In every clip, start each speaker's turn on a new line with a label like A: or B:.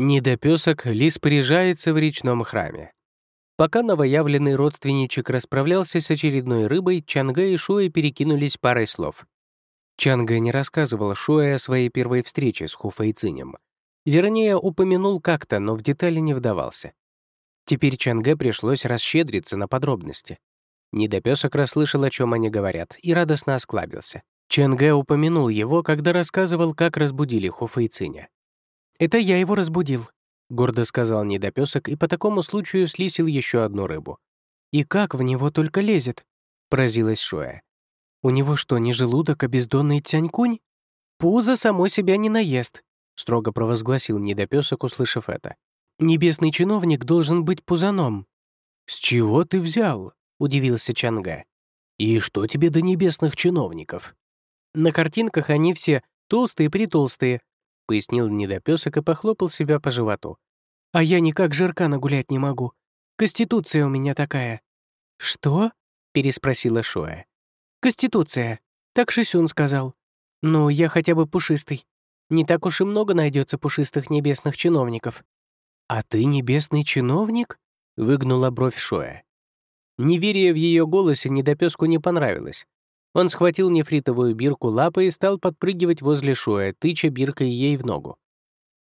A: Недопесок лис поряжается в речном храме. Пока новоявленный родственничек расправлялся с очередной рыбой, Чанга и Шуэ перекинулись парой слов. Чанга не рассказывал Шуэ о своей первой встрече с Хуфайцинем. Вернее, упомянул как-то, но в детали не вдавался. Теперь Чанге пришлось расщедриться на подробности. Недопесок расслышал, о чем они говорят, и радостно осклабился. Чанге упомянул его, когда рассказывал, как разбудили Хуфайциня. «Это я его разбудил», — гордо сказал недопесок и по такому случаю слисил еще одну рыбу. «И как в него только лезет?» — поразилась Шуэ. «У него что, не желудок, а бездонный тянькунь? Пузо само себя не наест», — строго провозгласил недопесок, услышав это. «Небесный чиновник должен быть пузаном». «С чего ты взял?» — удивился Чанга. «И что тебе до небесных чиновников?» «На картинках они все толстые-притолстые, пояснил недопесок и похлопал себя по животу. «А я никак жирка нагулять не могу. Конституция у меня такая». «Что?» — переспросила Шоя. «Конституция. Так Шисюн сказал. Ну, я хотя бы пушистый. Не так уж и много найдется пушистых небесных чиновников». «А ты небесный чиновник?» — выгнула бровь Шоя. Неверие в ее голосе недопеску не понравилось. Он схватил нефритовую бирку лапой и стал подпрыгивать возле Шуэ, тыча биркой ей в ногу.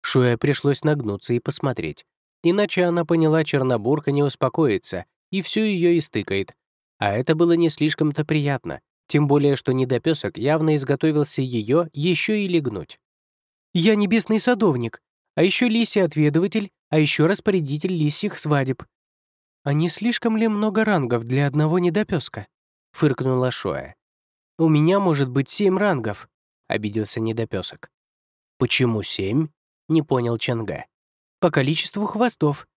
A: Шуэ пришлось нагнуться и посмотреть. Иначе она поняла, Чернобурка не успокоится и всю ее истыкает. А это было не слишком-то приятно, тем более, что недопесок явно изготовился ее еще и легнуть. «Я небесный садовник, а еще лисий отведыватель, а еще распорядитель лисьих свадеб». «А не слишком ли много рангов для одного недопеска?» — фыркнула Шоя. «У меня может быть семь рангов», — обиделся недопесок. «Почему семь?» — не понял Чанга. «По количеству хвостов».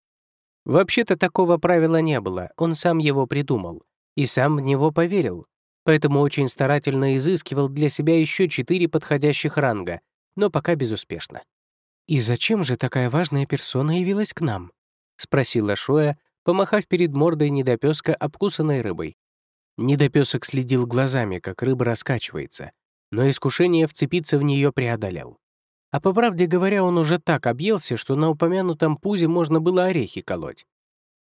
A: Вообще-то такого правила не было, он сам его придумал. И сам в него поверил. Поэтому очень старательно изыскивал для себя еще четыре подходящих ранга, но пока безуспешно. «И зачем же такая важная персона явилась к нам?» — спросила Шоя, помахав перед мордой недопеска обкусанной рыбой. Недопесок следил глазами, как рыба раскачивается, но искушение вцепиться в нее преодолел. А по правде говоря, он уже так объелся, что на упомянутом пузе можно было орехи колоть.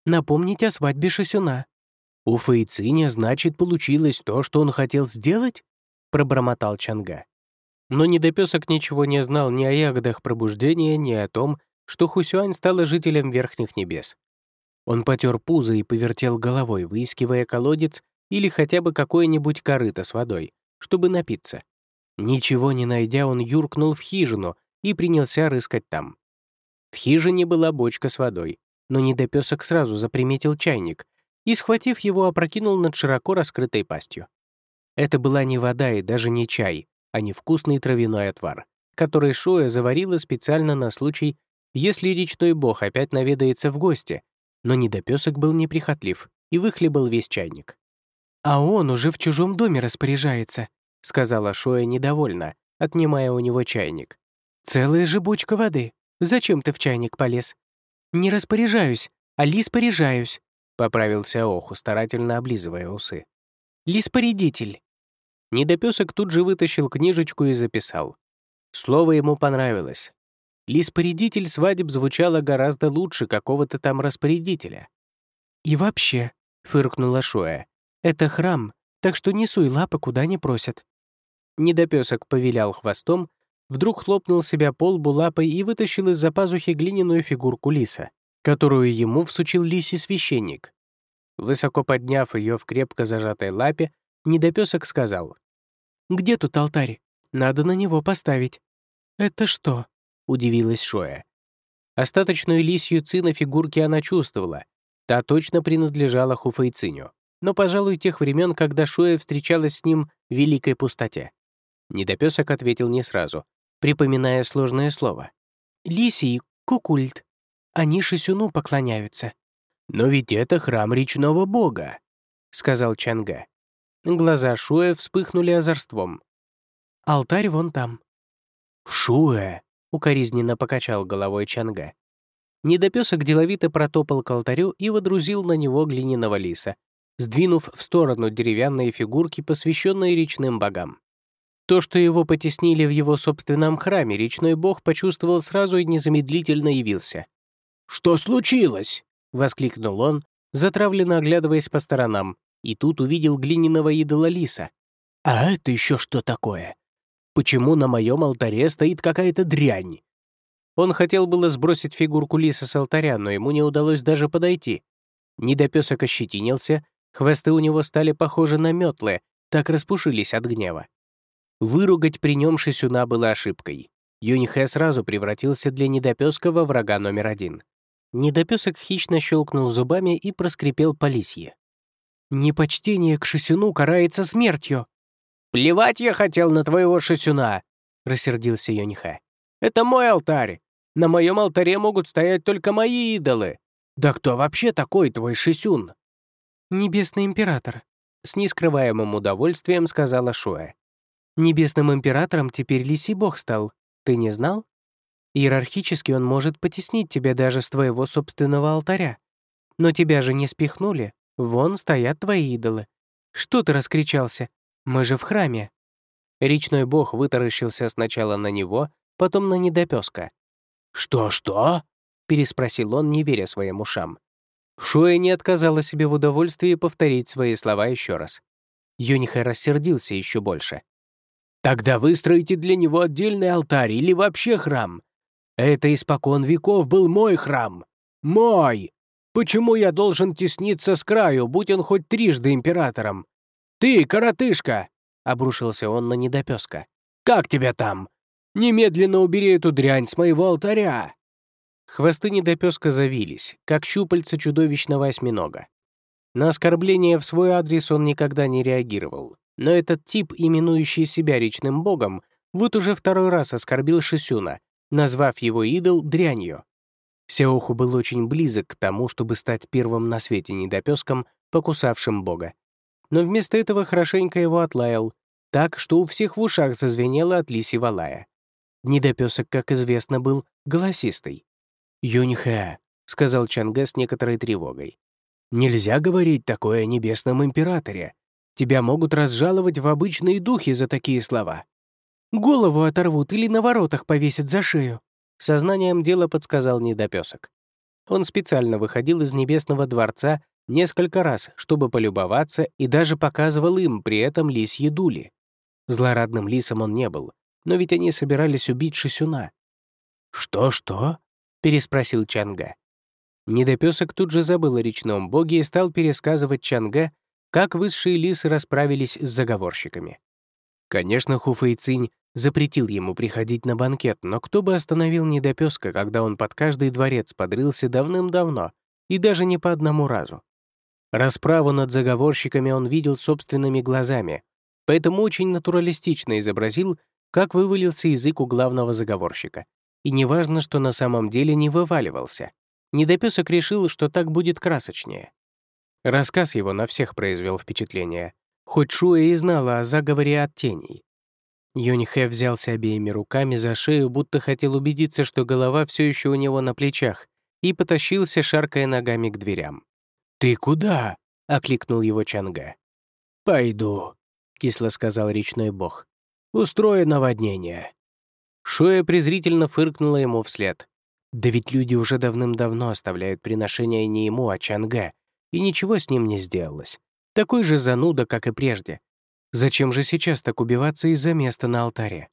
A: Напомнить о свадьбе Шасюна. «У Фэйциня, значит, получилось то, что он хотел сделать?» — пробормотал Чанга. Но недопесок ничего не знал ни о ягодах пробуждения, ни о том, что Хусюань стала жителем Верхних Небес. Он потер пузо и повертел головой, выискивая колодец, или хотя бы какое-нибудь корыто с водой, чтобы напиться. Ничего не найдя, он юркнул в хижину и принялся рыскать там. В хижине была бочка с водой, но недопесок сразу заприметил чайник и, схватив его, опрокинул над широко раскрытой пастью. Это была не вода и даже не чай, а невкусный травяной отвар, который Шоя заварила специально на случай, если речной бог опять наведается в гости, но недопесок был неприхотлив и выхлебал весь чайник. «А он уже в чужом доме распоряжается», — сказала Шоя недовольно, отнимая у него чайник. «Целая же бочка воды. Зачем ты в чайник полез?» «Не распоряжаюсь, а лиспоряжаюсь», — поправился Оху, старательно облизывая усы. «Лиспорядитель». Недопесок тут же вытащил книжечку и записал. Слово ему понравилось. Лиспорядитель свадеб звучало гораздо лучше какого-то там распорядителя. «И вообще», — фыркнула Шоя, это храм, так что не суй лапы куда не просят». Недопесок повилял хвостом, вдруг хлопнул себя по лбу лапой и вытащил из-за пазухи глиняную фигурку лиса, которую ему всучил лисий священник. Высоко подняв ее в крепко зажатой лапе, недопесок сказал, «Где тут алтарь? Надо на него поставить». «Это что?» — удивилась Шоя. Остаточную лисью ци на фигурке она чувствовала. Та точно принадлежала Хуфайциню но, пожалуй, тех времен, когда Шуя встречалась с ним в великой пустоте. Недопесок ответил не сразу, припоминая сложное слово. «Лисий — кукульт. Они Шисюну поклоняются». «Но ведь это храм речного бога», — сказал Чанга. Глаза Шуэ вспыхнули озорством. «Алтарь вон там». «Шуэ», — укоризненно покачал головой Чанга. Недопесок деловито протопал к алтарю и водрузил на него глиняного лиса, сдвинув в сторону деревянные фигурки, посвященные речным богам. То, что его потеснили в его собственном храме, речной бог почувствовал сразу и незамедлительно явился.
B: «Что случилось?» — воскликнул он, затравленно оглядываясь по сторонам, и тут увидел глиняного идола лиса. «А это еще что такое? Почему на моем алтаре стоит какая-то дрянь?»
A: Он хотел было сбросить фигурку лиса с алтаря, но ему не удалось даже подойти. Недопесок ощетинился, хвосты у него стали похожи на метлы, так распушились от гнева. Выругать при нем Шисюна было ошибкой. Юньхэ сразу превратился для недопеска во врага номер один. Недопесок хищно щелкнул зубами и проскрипел по лисье. «Непочтение к Шисюну карается смертью!»
B: «Плевать я хотел на твоего Шисюна!» — рассердился Юньхэ. «Это мой алтарь! На моем алтаре могут стоять только мои идолы! Да кто вообще такой твой Шисюн?»
A: «Небесный император», — с нескрываемым удовольствием сказала Шуэ. «Небесным императором теперь лисий бог стал. Ты не знал? Иерархически он может потеснить тебя даже с твоего собственного алтаря. Но тебя же не спихнули. Вон стоят твои идолы. Что ты раскричался? Мы же в храме». Речной бог вытаращился сначала на него, потом на недопёска.
B: «Что-что?» — переспросил он, не веря своим ушам.
A: Шуэ не отказала себе в удовольствии повторить свои слова еще раз. Юнихэ рассердился еще больше.
B: «Тогда выстроите для него отдельный алтарь или вообще храм. Это испокон веков был мой храм. Мой! Почему я должен тесниться с краю, будь он хоть трижды императором? Ты, коротышка!» — обрушился он на недопеска. «Как тебя там? Немедленно убери эту дрянь с моего алтаря!»
A: Хвосты недопеска завились, как щупальца чудовищного осьминога. На оскорбление в свой адрес он никогда не реагировал, но этот тип, именующий себя речным богом, вот уже второй раз оскорбил Шисюна, назвав его идол дрянью. Сяоху был очень близок к тому, чтобы стать первым на свете недопеском, покусавшим бога. Но вместо этого хорошенько его отлаял, так, что у всех в ушах зазвенело от лисьего лая. Недопесок, как известно, был голосистый.
B: «Юньхэ», — сказал Чангэ с некоторой тревогой, «нельзя говорить такое о небесном императоре. Тебя могут разжаловать в обычные духи за такие слова».
A: «Голову оторвут или на воротах повесят за шею», — сознанием дела подсказал недопесок. Он специально выходил из небесного дворца несколько раз, чтобы полюбоваться, и даже показывал им при этом лисьи дули. Злорадным лисом он не был, но ведь они собирались убить Шисюна.
B: «Что-что?»
A: Переспросил Чанга. Недопесок тут же забыл о речном боге и стал пересказывать Чанга, как высшие лисы расправились с заговорщиками. Конечно, Хуфэйцинь запретил ему приходить на банкет, но кто бы остановил недопеска, когда он под каждый дворец подрылся давным-давно, и даже не по одному разу. Расправу над заговорщиками он видел собственными глазами, поэтому очень натуралистично изобразил, как вывалился язык у главного заговорщика, и неважно, что на самом деле не вываливался. Недопесок решил, что так будет красочнее. Рассказ его на всех произвел впечатление, хоть Шуэ и знала о заговоре от теней. Юньхэ взялся обеими руками за шею, будто хотел убедиться, что голова все еще у него на плечах, и потащился, шаркая ногами к дверям.
B: «Ты куда?»
A: — окликнул его Чанга.
B: «Пойду», — кисло сказал речной бог. «Устрою наводнение».
A: Шоя презрительно фыркнула ему вслед. Да ведь люди уже давным-давно оставляют приношения не ему, а Чанге, и ничего с ним не сделалось. Такой же зануда, как и прежде. Зачем же сейчас так убиваться из-за места на алтаре?